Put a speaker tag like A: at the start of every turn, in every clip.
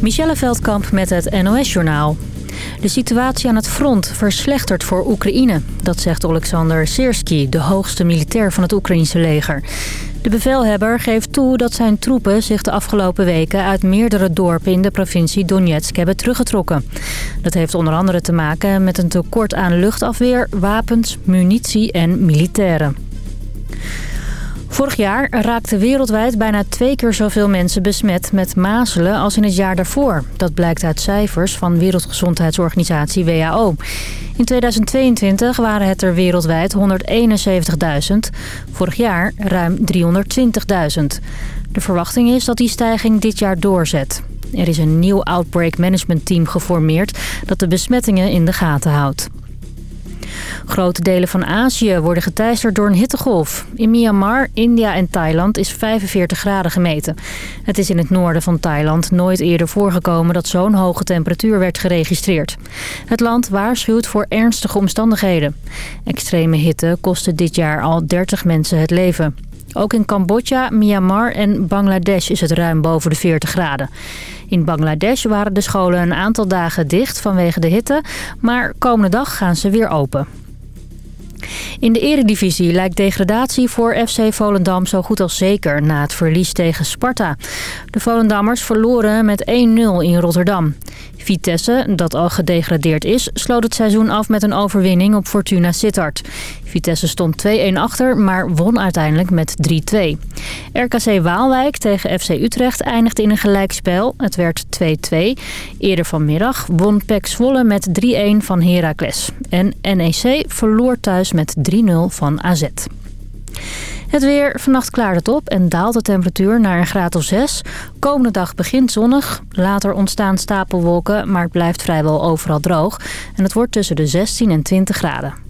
A: Michelle Veldkamp met het NOS-journaal. De situatie aan het front verslechtert voor Oekraïne. Dat zegt Oleksandr Siersky, de hoogste militair van het Oekraïnse leger. De bevelhebber geeft toe dat zijn troepen zich de afgelopen weken... uit meerdere dorpen in de provincie Donetsk hebben teruggetrokken. Dat heeft onder andere te maken met een tekort aan luchtafweer, wapens, munitie en militairen. Vorig jaar raakten wereldwijd bijna twee keer zoveel mensen besmet met mazelen als in het jaar daarvoor. Dat blijkt uit cijfers van Wereldgezondheidsorganisatie WHO. In 2022 waren het er wereldwijd 171.000. Vorig jaar ruim 320.000. De verwachting is dat die stijging dit jaar doorzet. Er is een nieuw Outbreak Management Team geformeerd dat de besmettingen in de gaten houdt. Grote delen van Azië worden geteisterd door een hittegolf. In Myanmar, India en Thailand is 45 graden gemeten. Het is in het noorden van Thailand nooit eerder voorgekomen dat zo'n hoge temperatuur werd geregistreerd. Het land waarschuwt voor ernstige omstandigheden. Extreme hitte kostte dit jaar al 30 mensen het leven. Ook in Cambodja, Myanmar en Bangladesh is het ruim boven de 40 graden. In Bangladesh waren de scholen een aantal dagen dicht vanwege de hitte, maar komende dag gaan ze weer open. In de eredivisie lijkt degradatie voor FC Volendam zo goed als zeker na het verlies tegen Sparta. De Volendammers verloren met 1-0 in Rotterdam. Vitesse, dat al gedegradeerd is, sloot het seizoen af met een overwinning op Fortuna Sittard. Vitesse stond 2-1 achter, maar won uiteindelijk met 3-2. RKC Waalwijk tegen FC Utrecht eindigde in een gelijkspel. Het werd 2-2. Eerder vanmiddag won PEC Zwolle met 3-1 van Heracles. En NEC verloor thuis met 3-0 van AZ. Het weer, vannacht klaart het op en daalt de temperatuur naar een graad of 6. Komende dag begint zonnig. Later ontstaan stapelwolken, maar het blijft vrijwel overal droog. En het wordt tussen de 16 en 20 graden.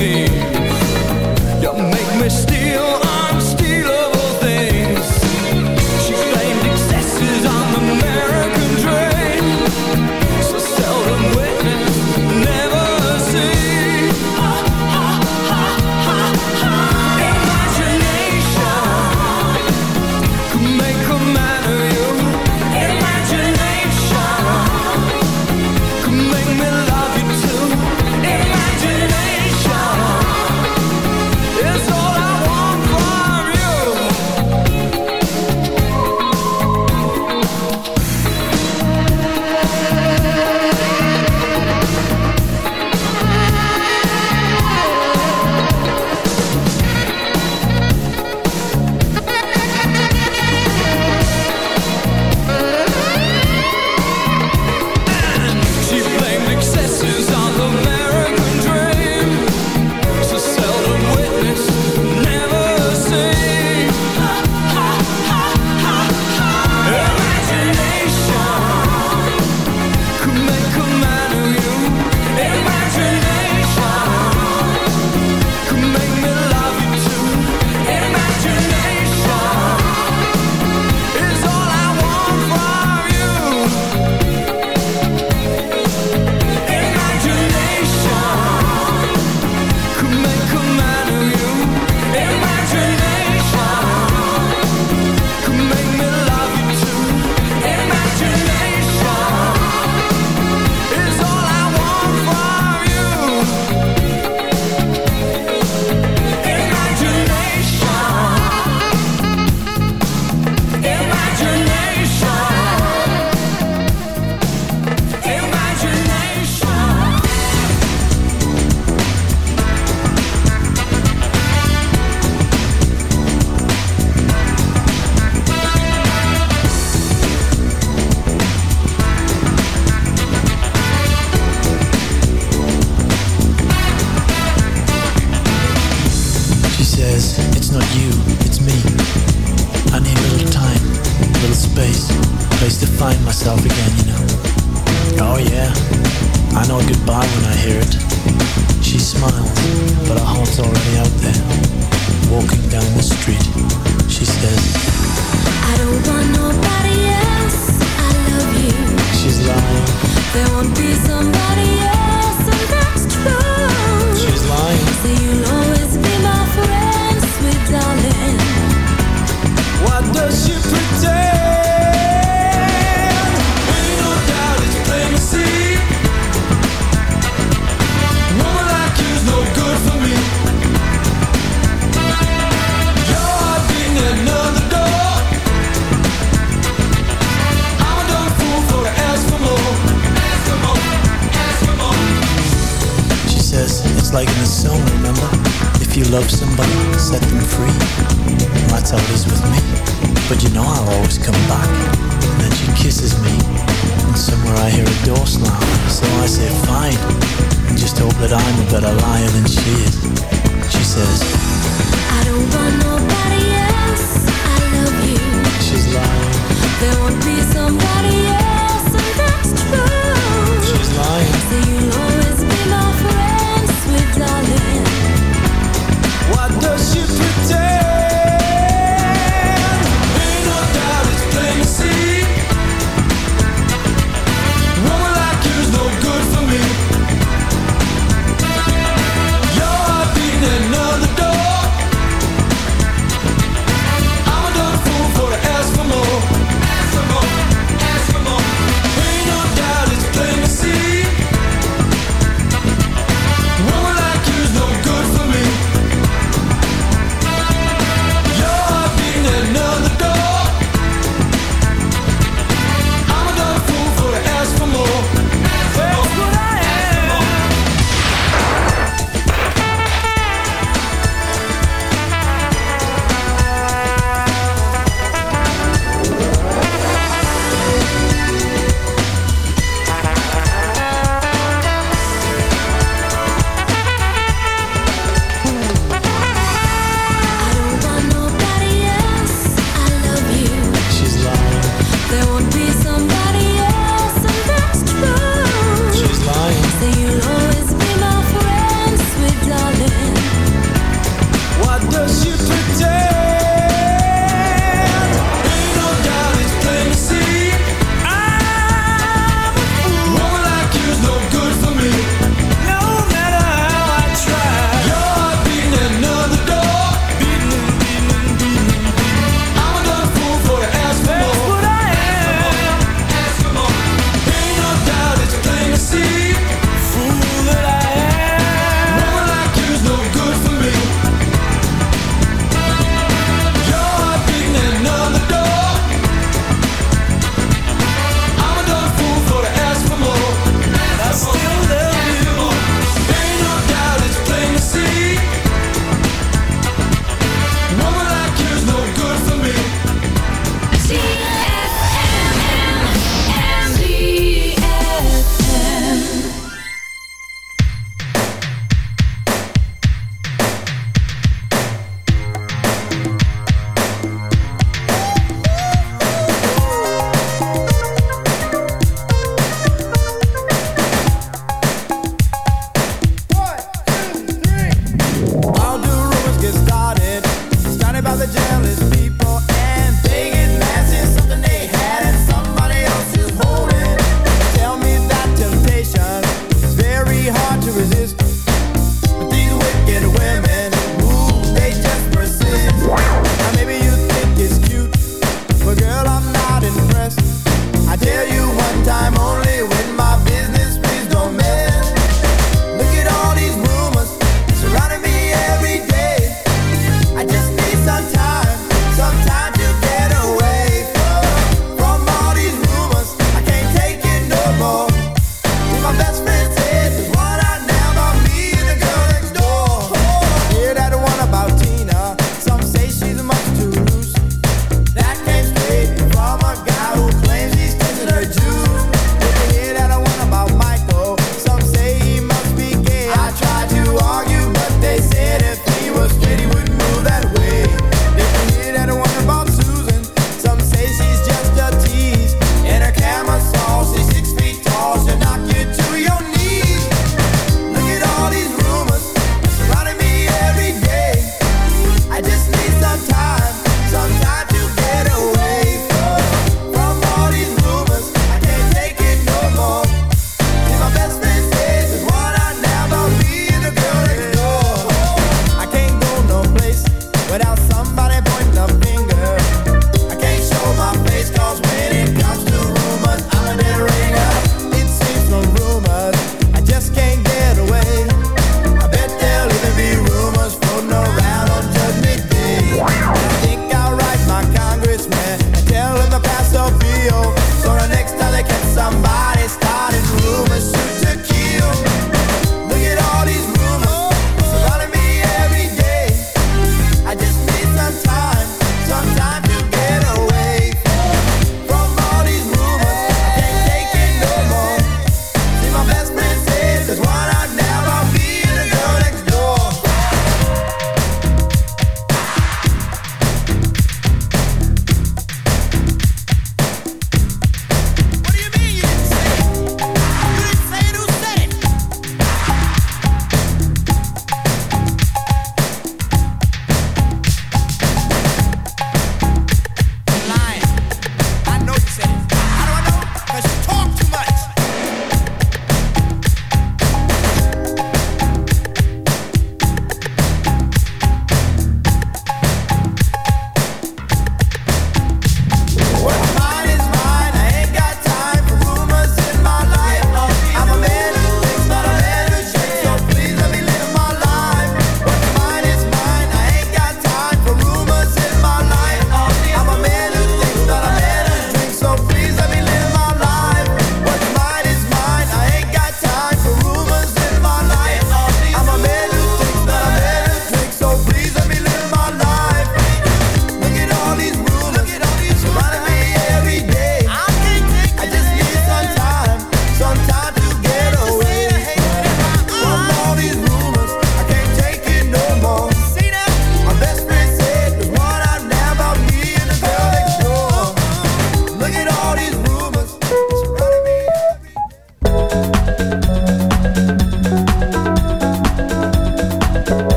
B: escape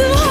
B: to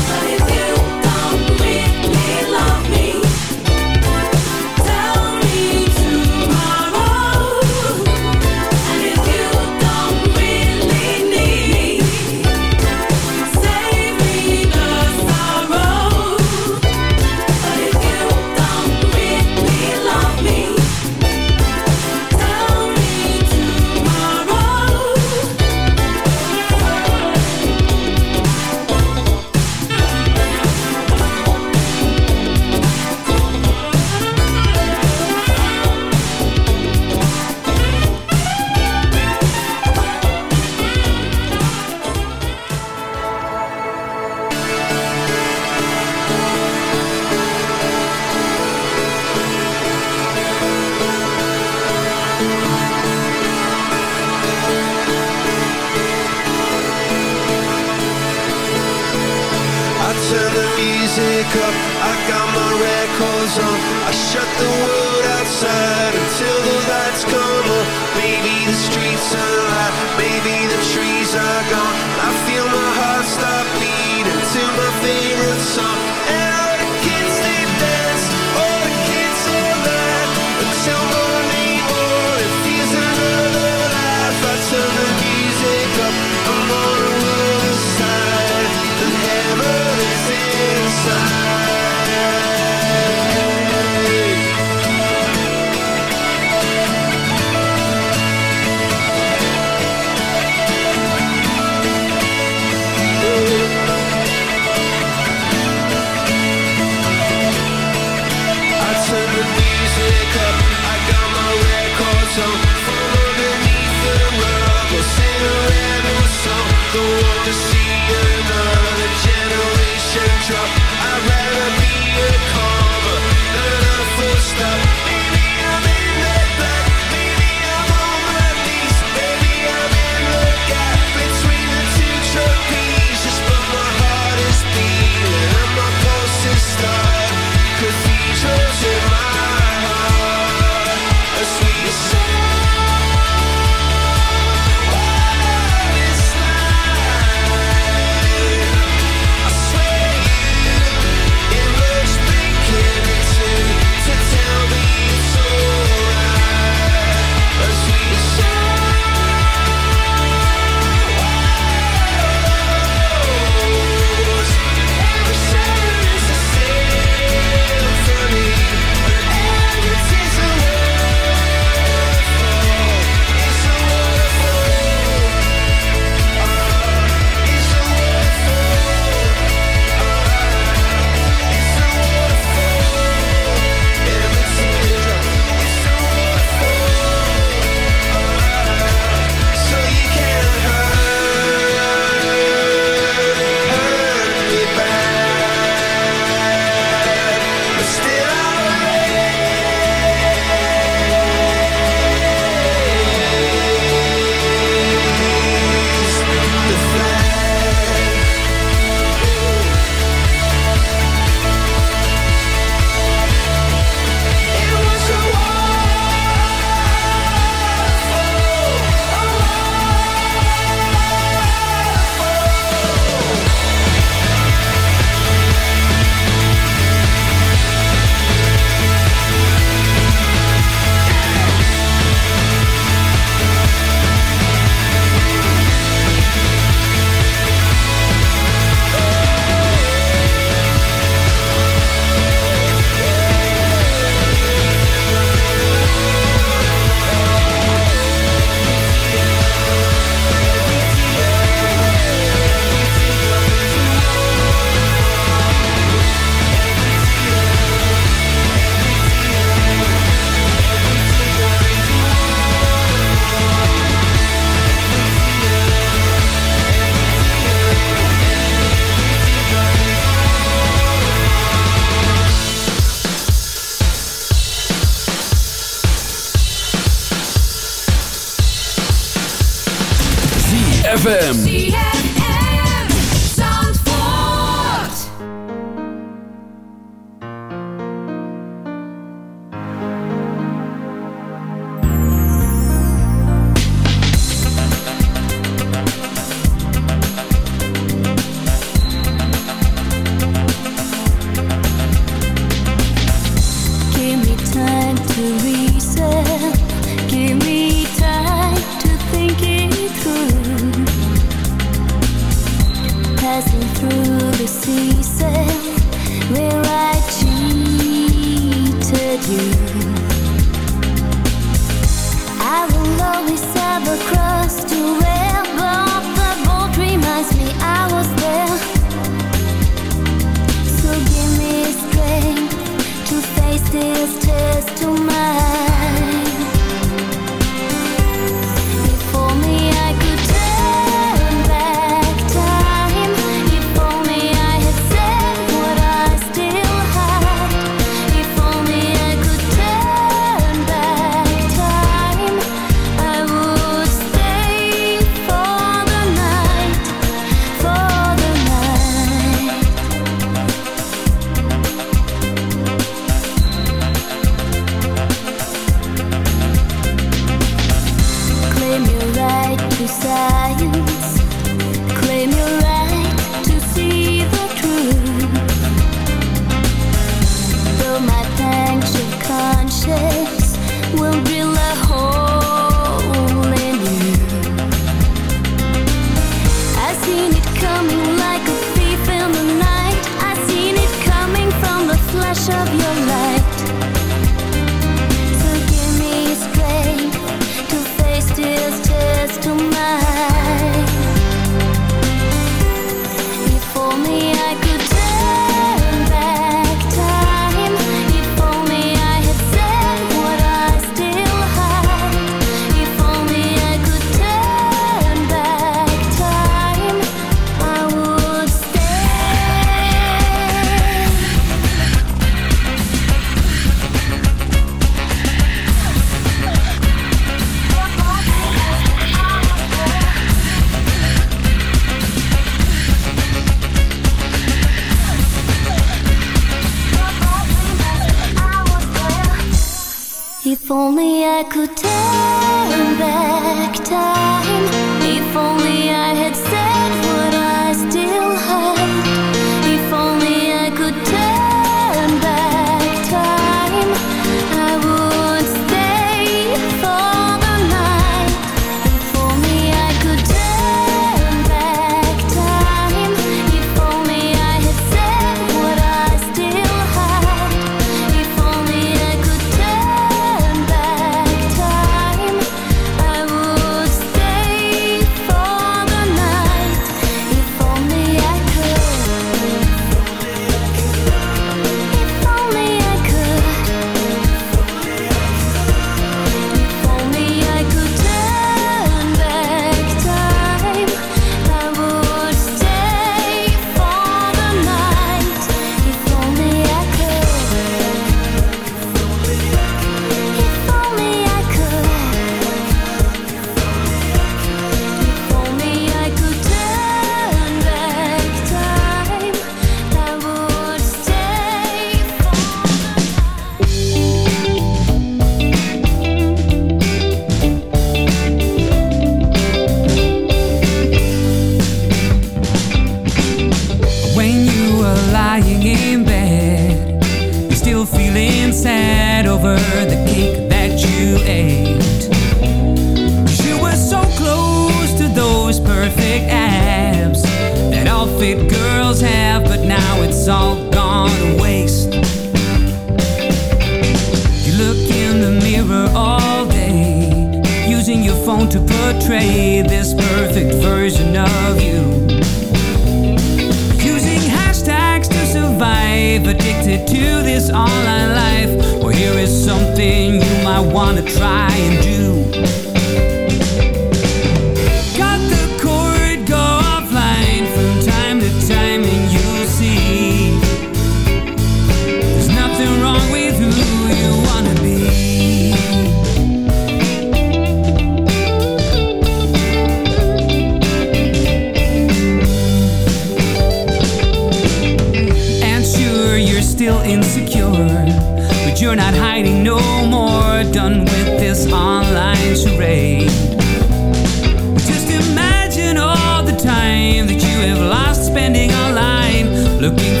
C: looking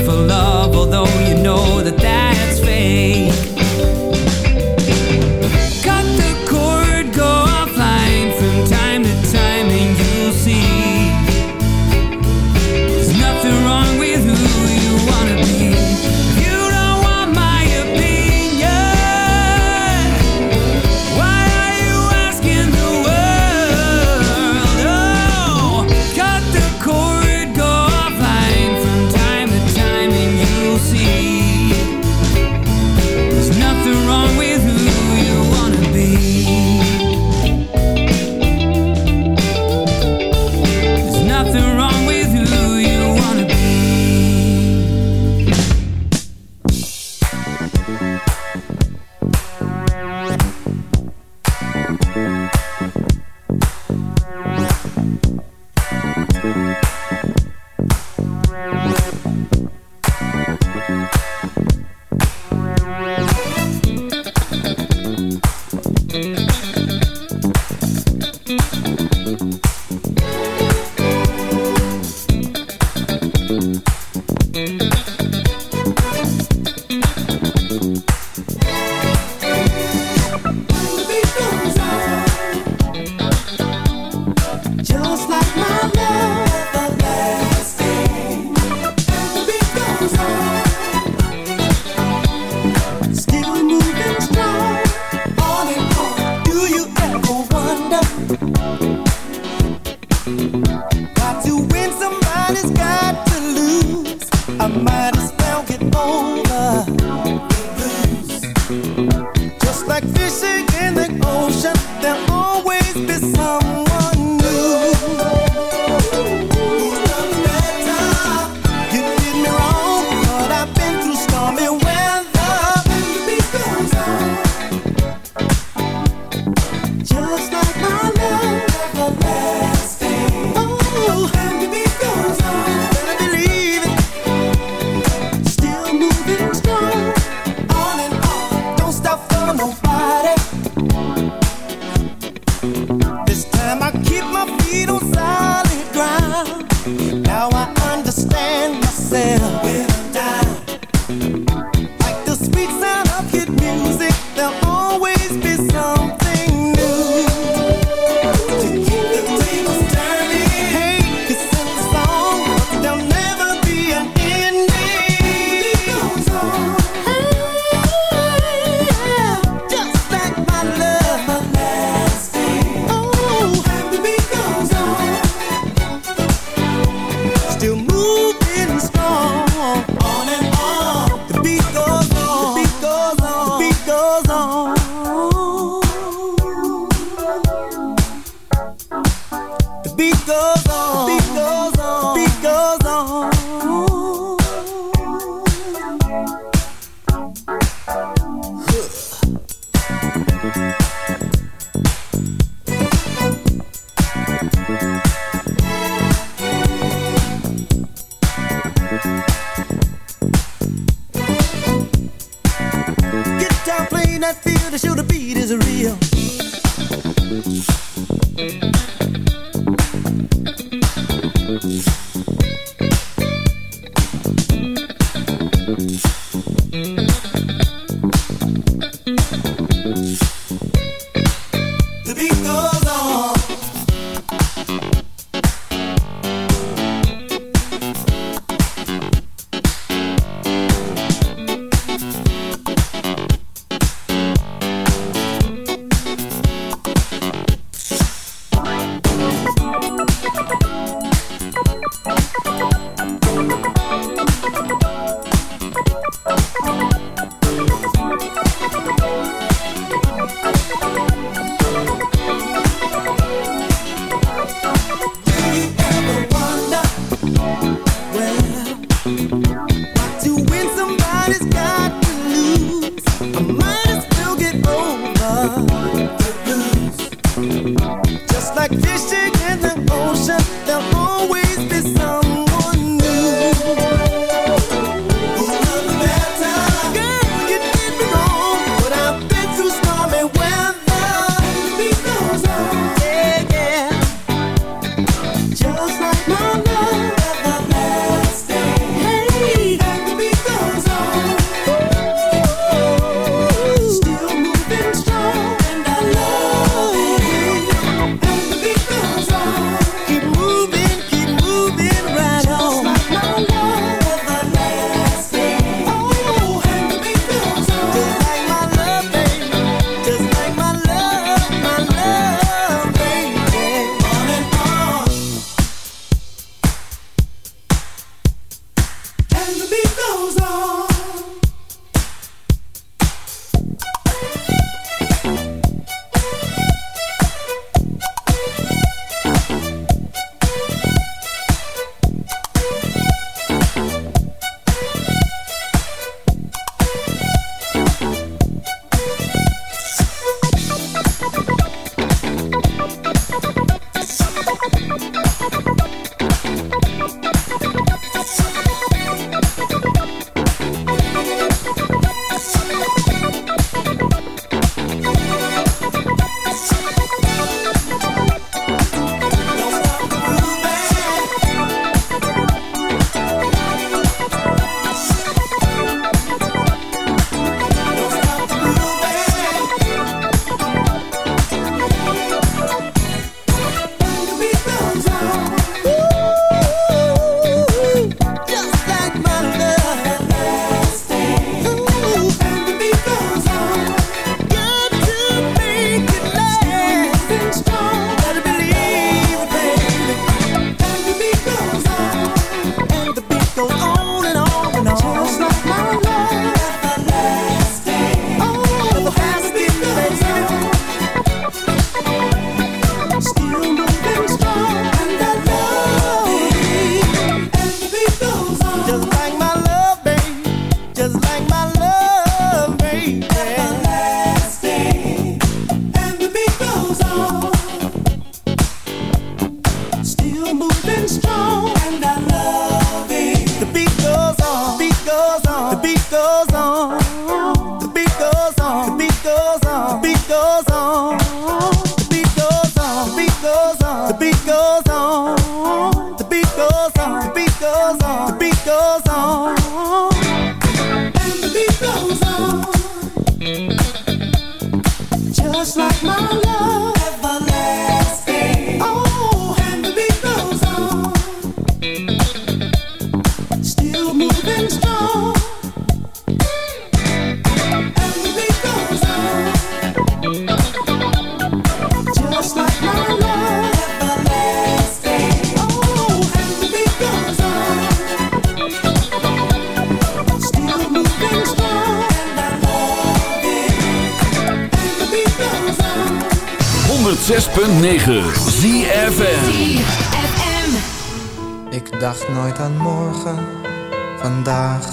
D: Peace.